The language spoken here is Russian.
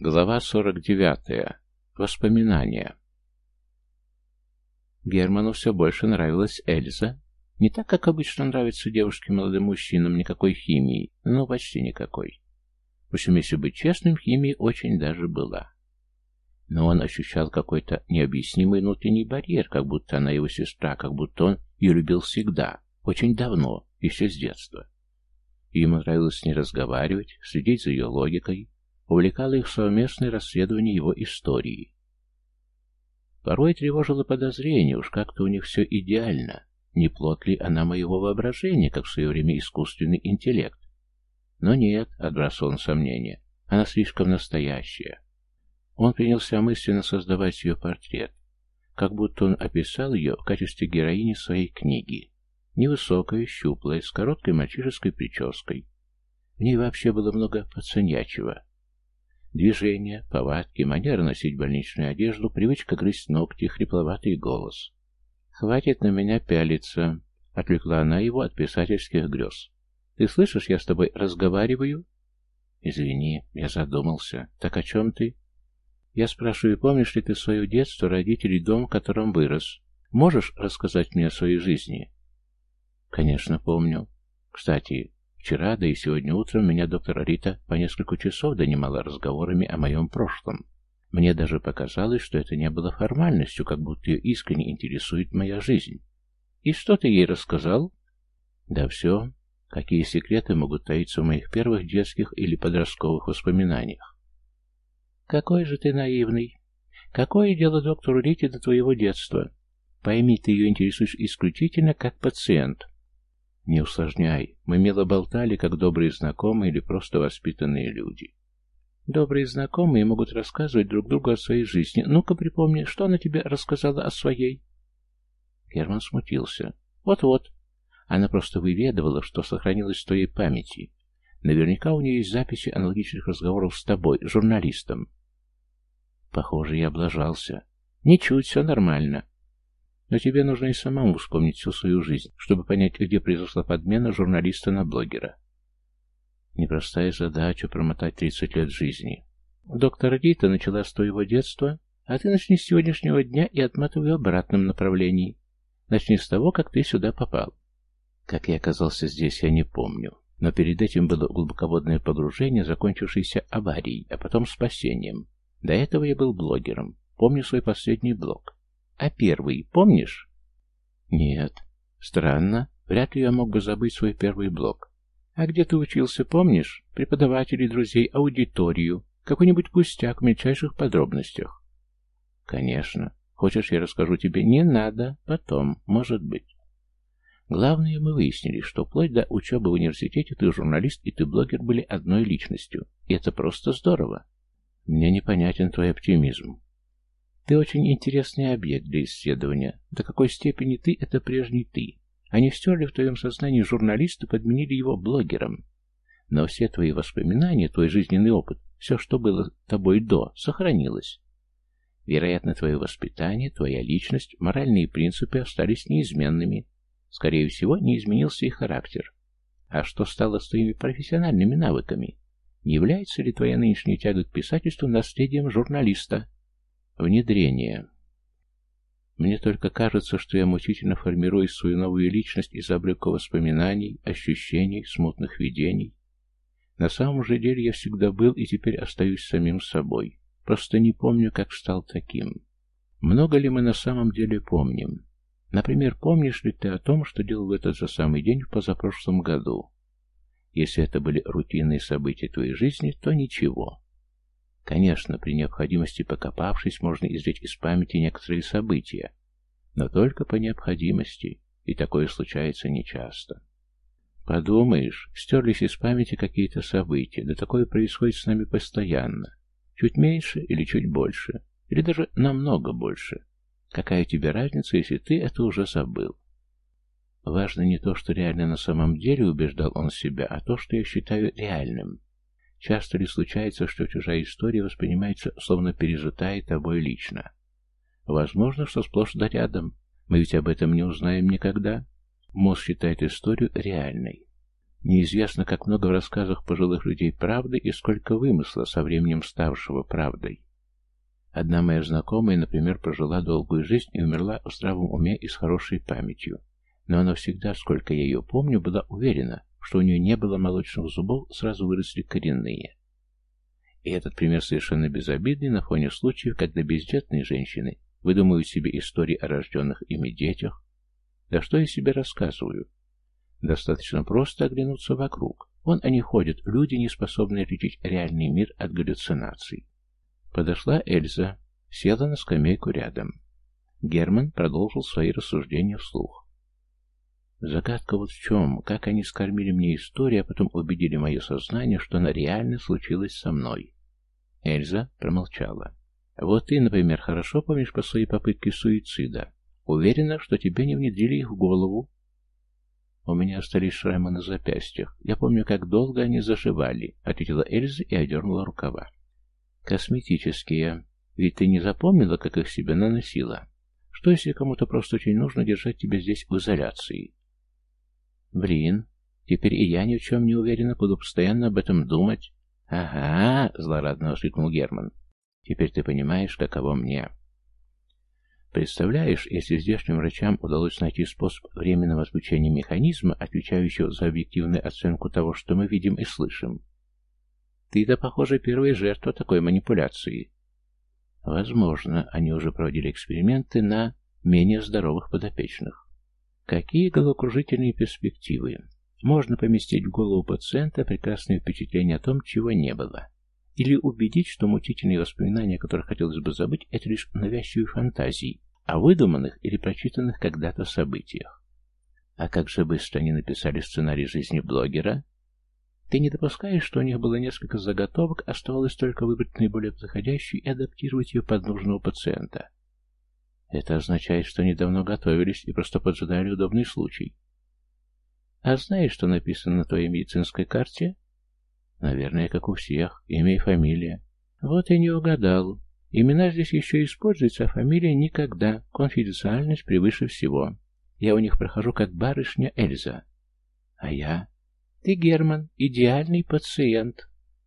Глава 49. Воспоминания. Герману все больше нравилась Эльза. Не так, как обычно нравится девушке молодым мужчинам, никакой химии, но почти никакой. Общем, если быть честным, химии очень даже была. Но он ощущал какой-то необъяснимый внутренний барьер, как будто она его сестра, как будто он ее любил всегда, очень давно, еще с детства. Ему нравилось с ней разговаривать, следить за ее логикой, увлекало их совместное расследование его истории. Порой тревожило подозрение, уж как-то у них все идеально. Не плод ли она моего воображения, как в свое время искусственный интеллект? Но нет, отбросил он сомнения, она слишком настоящая. Он принялся мысленно создавать ее портрет, как будто он описал ее в качестве героини своей книги. Невысокая, щуплая, с короткой мальчишеской прической. В ней вообще было много пацанячего. Движения, повадки, манера носить больничную одежду, привычка грызть ногти, хрипловатый голос. «Хватит на меня пялиться», — отвлекла она его от писательских грез. «Ты слышишь, я с тобой разговариваю?» «Извини, я задумался. Так о чем ты?» «Я спрашиваю, помнишь ли ты свое детство, родителей, дом, в котором вырос? Можешь рассказать мне о своей жизни?» «Конечно, помню. Кстати, Вчера, да и сегодня утром меня доктор Рита по несколько часов донимала разговорами о моем прошлом. Мне даже показалось, что это не было формальностью, как будто ее искренне интересует моя жизнь. И что ты ей рассказал? Да все. Какие секреты могут таиться в моих первых детских или подростковых воспоминаниях? Какой же ты наивный. Какое дело доктору Рите до твоего детства? Пойми, ты ее интересуешь исключительно как пациент. Не усложняй. Мы мило болтали, как добрые знакомые или просто воспитанные люди. Добрые знакомые могут рассказывать друг другу о своей жизни. Ну-ка припомни, что она тебе рассказала о своей? Герман смутился. Вот-вот. Она просто выведывала, что сохранилось в твоей памяти. Наверняка у нее есть записи аналогичных разговоров с тобой, журналистом. Похоже, я облажался. Ничуть, все нормально. Но тебе нужно и самому вспомнить всю свою жизнь, чтобы понять, где произошла подмена журналиста на блогера. Непростая задача промотать 30 лет жизни. Доктор Рита начала с твоего детства, а ты начни с сегодняшнего дня и отматывай в обратном направлении. Начни с того, как ты сюда попал. Как я оказался здесь, я не помню. Но перед этим было глубоководное погружение, закончившееся аварией, а потом спасением. До этого я был блогером. Помню свой последний блог. А первый, помнишь? Нет. Странно. Вряд ли я мог бы забыть свой первый блок. А где ты учился, помнишь? Преподавателей, друзей, аудиторию. Какой-нибудь пустяк в мельчайших подробностях. Конечно. Хочешь, я расскажу тебе? Не надо. Потом. Может быть. Главное, мы выяснили, что вплоть до учебы в университете ты журналист и ты блогер были одной личностью. И это просто здорово. Мне непонятен твой оптимизм. Ты очень интересный объект для исследования. До какой степени ты — это прежний ты. Они стерли в твоем сознании журналиста, подменили его блогером. Но все твои воспоминания, твой жизненный опыт, все, что было тобой до, сохранилось. Вероятно, твое воспитание, твоя личность, моральные принципы остались неизменными. Скорее всего, не изменился и характер. А что стало с твоими профессиональными навыками? Не является ли твоя нынешняя тяга к писательству наследием журналиста? Внедрение. Мне только кажется, что я мучительно формирую свою новую личность из обрывка воспоминаний, ощущений, смутных видений. На самом же деле я всегда был и теперь остаюсь самим собой. Просто не помню, как стал таким. Много ли мы на самом деле помним? Например, помнишь ли ты о том, что делал в этот же самый день в позапрошлом году? Если это были рутинные события твоей жизни, то ничего. Конечно, при необходимости покопавшись, можно извлечь из памяти некоторые события, но только по необходимости, и такое случается нечасто. Подумаешь, стерлись из памяти какие-то события, да такое происходит с нами постоянно. Чуть меньше или чуть больше, или даже намного больше. Какая тебе разница, если ты это уже забыл? Важно не то, что реально на самом деле убеждал он себя, а то, что я считаю реальным. Часто ли случается, что чужая история воспринимается словно пережитая тобой лично? Возможно, что сплошь да рядом. Мы ведь об этом не узнаем никогда. Мозг считает историю реальной. Неизвестно, как много в рассказах пожилых людей правды и сколько вымысла со временем ставшего правдой. Одна моя знакомая, например, прожила долгую жизнь и умерла в здравом уме и с хорошей памятью. Но она всегда, сколько я ее помню, была уверена, что у нее не было молочных зубов, сразу выросли коренные. И этот пример совершенно безобидный на фоне случаев, когда бездетные женщины выдумывают себе истории о рожденных ими детях. Да что я себе рассказываю? Достаточно просто оглянуться вокруг. Вон они ходят, люди, не способные отличить реальный мир от галлюцинаций. Подошла Эльза, села на скамейку рядом. Герман продолжил свои рассуждения вслух. Загадка вот в чем, как они скормили мне историю, а потом убедили мое сознание, что она реально случилась со мной. Эльза промолчала. Вот ты, например, хорошо помнишь по своей попытке суицида. Уверена, что тебе не внедрили их в голову. У меня остались шрамы на запястьях. Я помню, как долго они заживали, ответила Эльза и одернула рукава. Косметические. Ведь ты не запомнила, как их себе наносила? Что, если кому-то просто очень нужно держать тебя здесь в изоляции? Блин, теперь и я ни в чем не уверена, буду постоянно об этом думать. Ага, злорадно воскликнул Герман. Теперь ты понимаешь, каково мне. Представляешь, если здешним врачам удалось найти способ временного отключения механизма, отвечающего за объективную оценку того, что мы видим и слышим. Ты-то, похоже, первая жертва такой манипуляции. Возможно, они уже проводили эксперименты на менее здоровых подопечных. Какие головокружительные перспективы! Можно поместить в голову пациента прекрасное впечатление о том, чего не было. Или убедить, что мучительные воспоминания, о которых хотелось бы забыть, это лишь навязчивые фантазии о выдуманных или прочитанных когда-то событиях. А как же быстро они написали сценарий жизни блогера? Ты не допускаешь, что у них было несколько заготовок, оставалось только выбрать наиболее подходящую и адаптировать ее под нужного пациента. Это означает, что они давно готовились и просто поджидали удобный случай. А знаешь, что написано на твоей медицинской карте? Наверное, как у всех, имя и фамилия. Вот и не угадал. Имена здесь еще используются, а фамилия никогда. Конфиденциальность превыше всего. Я у них прохожу как барышня Эльза. А я? Ты, Герман, идеальный пациент.